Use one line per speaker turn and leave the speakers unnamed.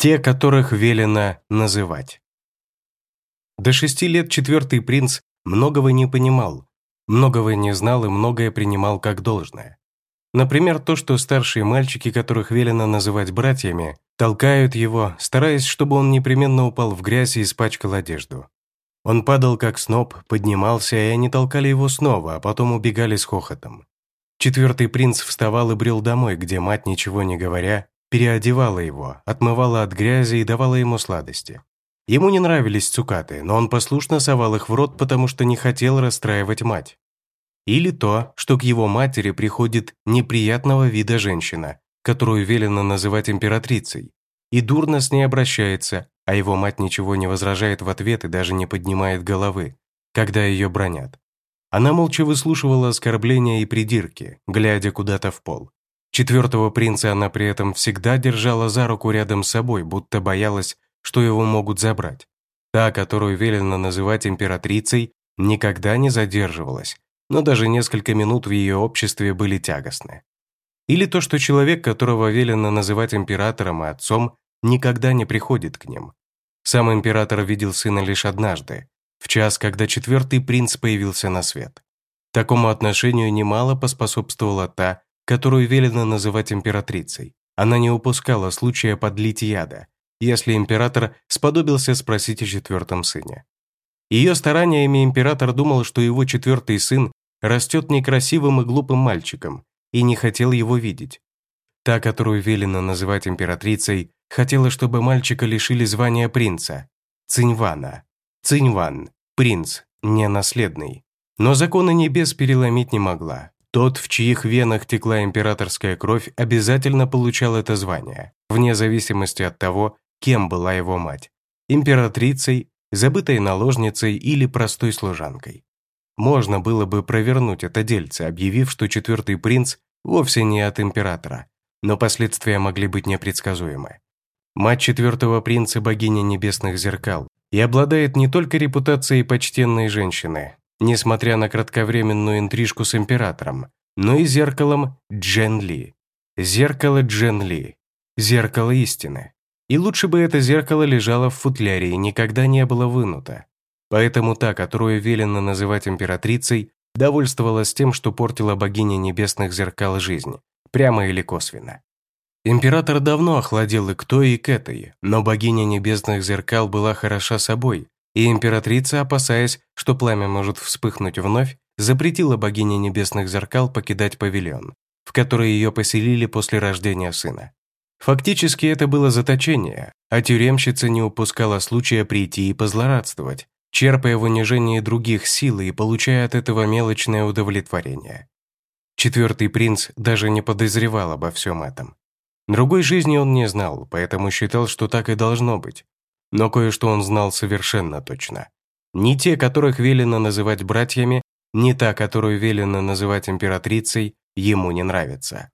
Те, которых велено называть. До шести лет четвертый принц многого не понимал, многого не знал и многое принимал как должное. Например, то, что старшие мальчики, которых велено называть братьями, толкают его, стараясь, чтобы он непременно упал в грязь и испачкал одежду. Он падал как сноп, поднимался, и они толкали его снова, а потом убегали с хохотом. Четвертый принц вставал и брел домой, где мать, ничего не говоря, переодевала его, отмывала от грязи и давала ему сладости. Ему не нравились цукаты, но он послушно совал их в рот, потому что не хотел расстраивать мать. Или то, что к его матери приходит неприятного вида женщина, которую велено называть императрицей, и дурно с ней обращается, а его мать ничего не возражает в ответ и даже не поднимает головы, когда ее бронят. Она молча выслушивала оскорбления и придирки, глядя куда-то в пол. Четвертого принца она при этом всегда держала за руку рядом с собой, будто боялась, что его могут забрать. Та, которую велено называть императрицей, никогда не задерживалась, но даже несколько минут в ее обществе были тягостны. Или то, что человек, которого велено называть императором и отцом, никогда не приходит к ним. Сам император видел сына лишь однажды, в час, когда четвертый принц появился на свет. Такому отношению немало поспособствовала та, которую велено называть императрицей. Она не упускала случая подлить яда, если император сподобился спросить о четвертом сыне. Ее стараниями император думал, что его четвертый сын растет некрасивым и глупым мальчиком, и не хотел его видеть. Та, которую велено называть императрицей, хотела, чтобы мальчика лишили звания принца. Циньвана. Циньван. Принц. Ненаследный. Но законы небес переломить не могла. Тот, в чьих венах текла императорская кровь, обязательно получал это звание, вне зависимости от того, кем была его мать – императрицей, забытой наложницей или простой служанкой. Можно было бы провернуть это дельце, объявив, что четвертый принц вовсе не от императора, но последствия могли быть непредсказуемы. Мать четвертого принца – богиня небесных зеркал и обладает не только репутацией почтенной женщины, несмотря на кратковременную интрижку с императором, но и зеркалом Джен Ли. Зеркало Джен Ли. Зеркало истины. И лучше бы это зеркало лежало в футляре и никогда не было вынуто. Поэтому та, которую велено называть императрицей, довольствовалась тем, что портила богиня небесных зеркал жизнь, прямо или косвенно. Император давно охладел и к той, и к этой, но богиня небесных зеркал была хороша собой и императрица, опасаясь, что пламя может вспыхнуть вновь, запретила богине небесных зеркал покидать павильон, в который ее поселили после рождения сына. Фактически это было заточение, а тюремщица не упускала случая прийти и позлорадствовать, черпая в унижении других силы и получая от этого мелочное удовлетворение. Четвертый принц даже не подозревал обо всем этом. Другой жизни он не знал, поэтому считал, что так и должно быть, но кое-что он знал совершенно точно. Ни те, которых велено называть братьями, ни та, которую велено называть императрицей, ему не нравятся.